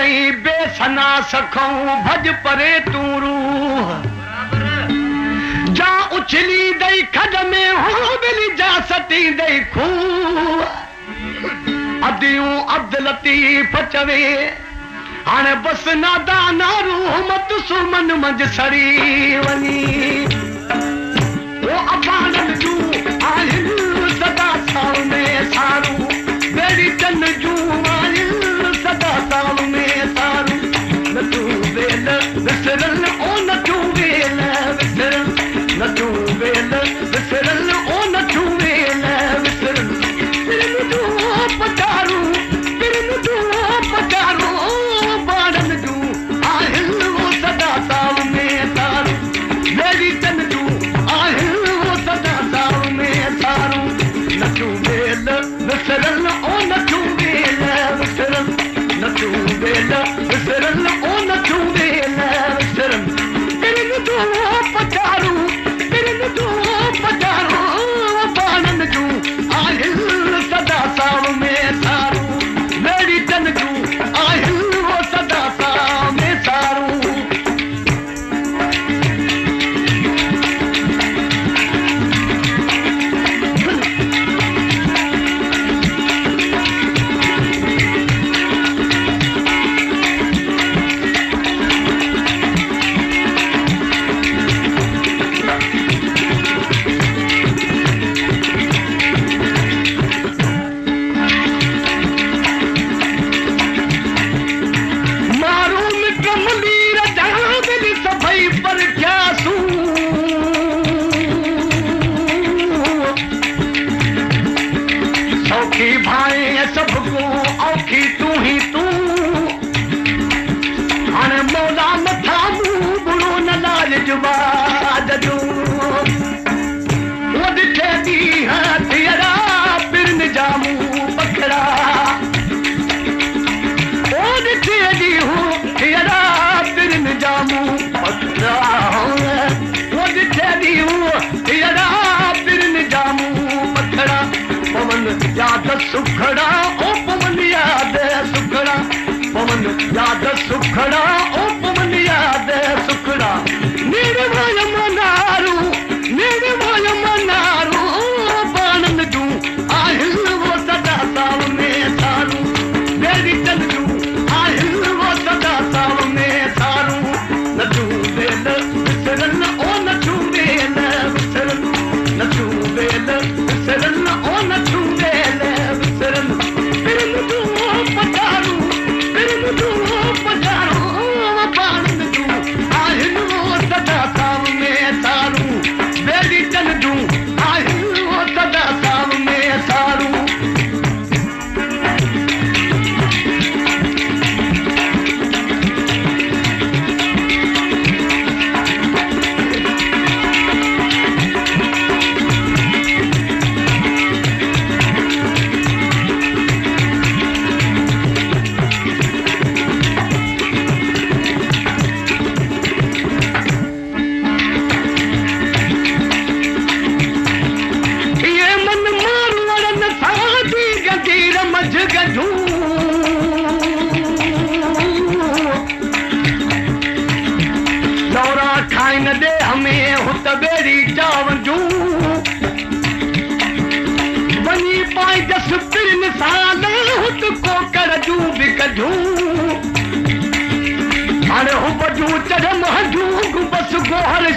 नहीं बेसना सखों भज परे तू रूह। जा उछली दई खज में हो बिली जा सटी दई खू अदियों अद लतीफ चवे हन बस ना दा रूह मत सुमन मंझ सरी वञी ओ अबाण सुखड़ा ओ पवन याद सुखड़ा। पवन याद सुखड़ा।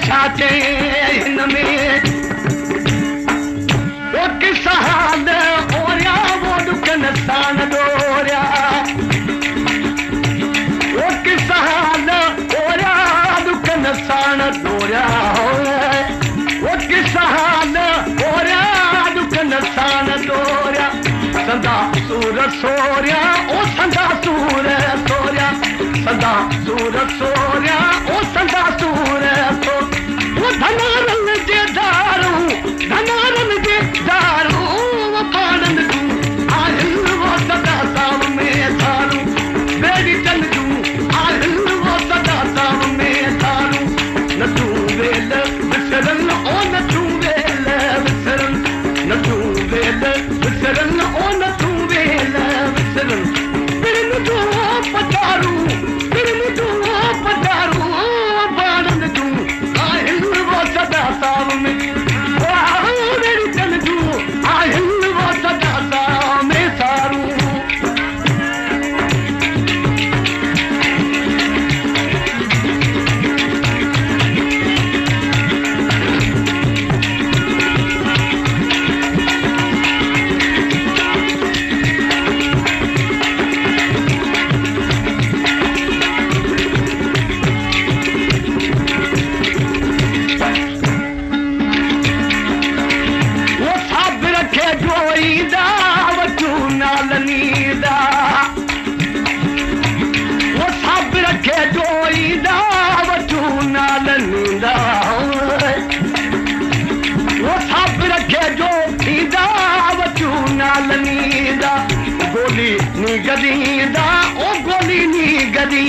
ڇا چئي هن ۾. Professor ಗದಿ ದಾ ಓ ಗೋಲಿ ನೀ ಗದಿ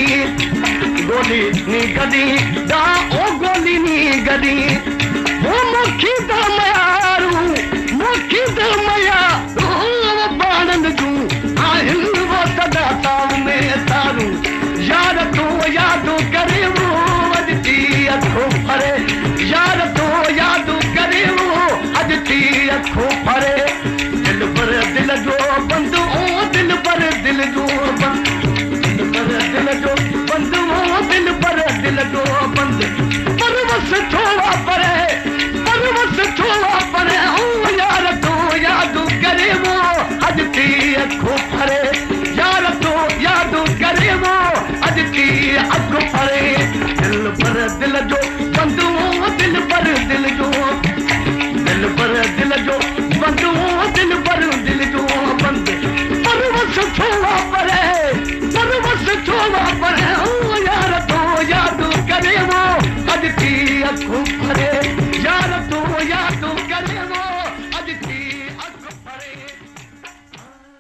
ಗೋಲಿ ನೀ ಗದಿ ದಾ ಓ ಗೋಲಿ ನೀ ಗದಿ ಓ ಮುಖಿ ದಮಯಾರು ಮುಖಿ ದಮಯಾರು दिल जो बंद पर दिल जो बंद, वो दिल पर दिल जो बंद। छोड़ा पर छोड़ा यार तो याद करे वो अज की अखो यार तो याद करे वो अज की अखो दिल पर दिल जो